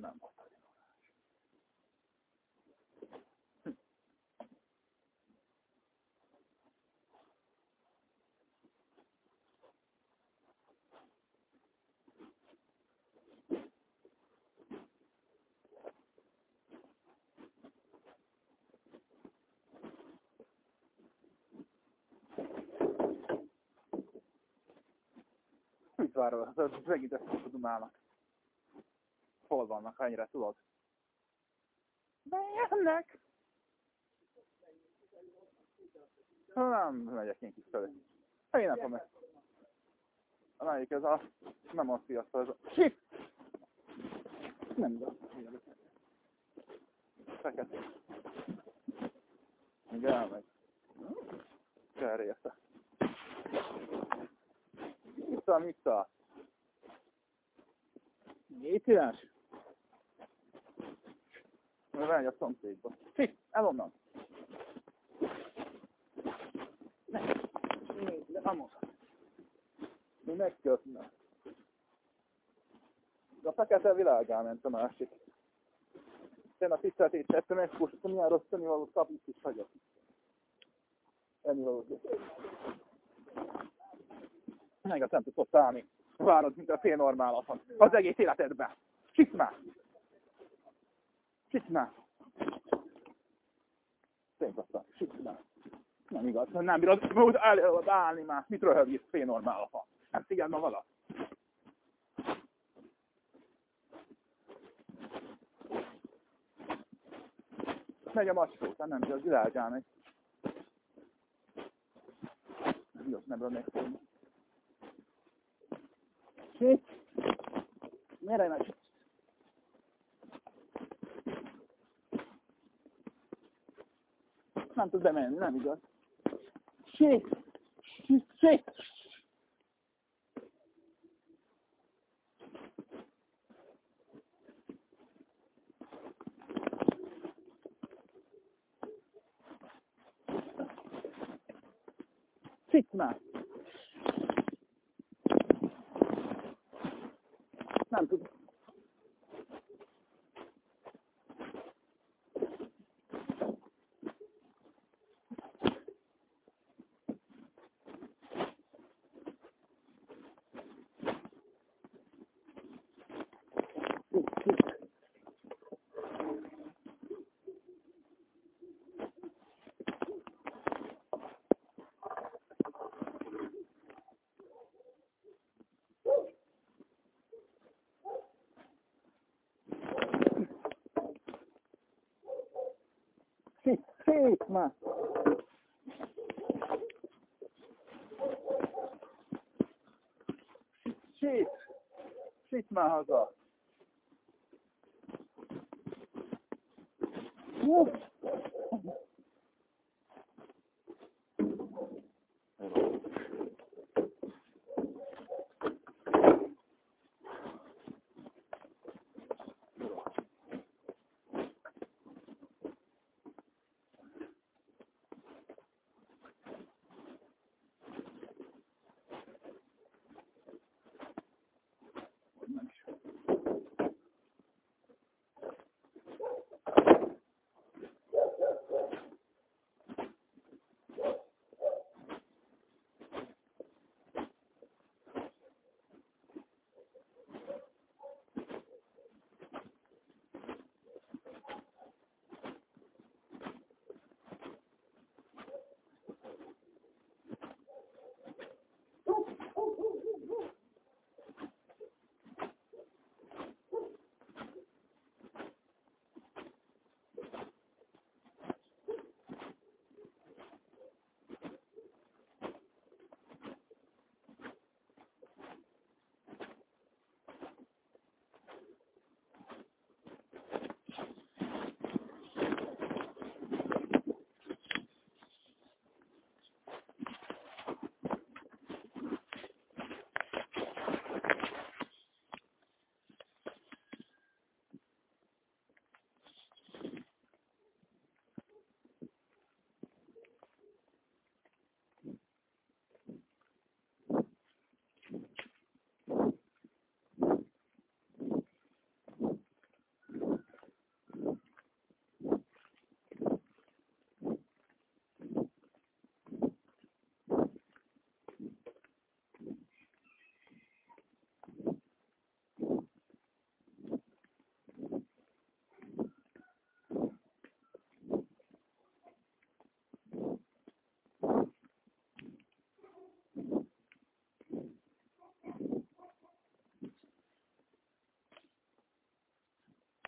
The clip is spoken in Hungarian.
Nem. Mit várol? Ez megint ezt a dumának. Hol vannak, ennyire tudod? Bejönnek! Nem megyek én kis felé. Én nem A melyik ez a... Nem a fiatal, ez a... Shit! Nem igaz. Fekete. Még elmegy. Kell része. Vissza, vissza. Étires? Megy a szomszédba. Fi, el onnan. Ne. De vamos. Mi megkötne. De a fekete világá ment a másik. Én a tiszteltét tettem, és most milyen rossz tennivalót kap, itt is hagyok. Ennivalót. Meg a nem tudsz állni. Várod, mint a fél normálatan. Az egész életedben. Csisz már! Csisz már! Szénkasszal, csisz már! Nem igaz, nem bírod, el állni már. Mit röhögsz fél normálatan? Nem figyeld ma vala? Megy a macskó, nem igaz, világán megy. Nem igaz, nem bírod megfogni. Shit. Merre megy? tanto bene, non amico? Shake, shake. Fitna. Tanto Shit már. Nem tud. Shit, shit már. Shit. Shit már haza. Uff.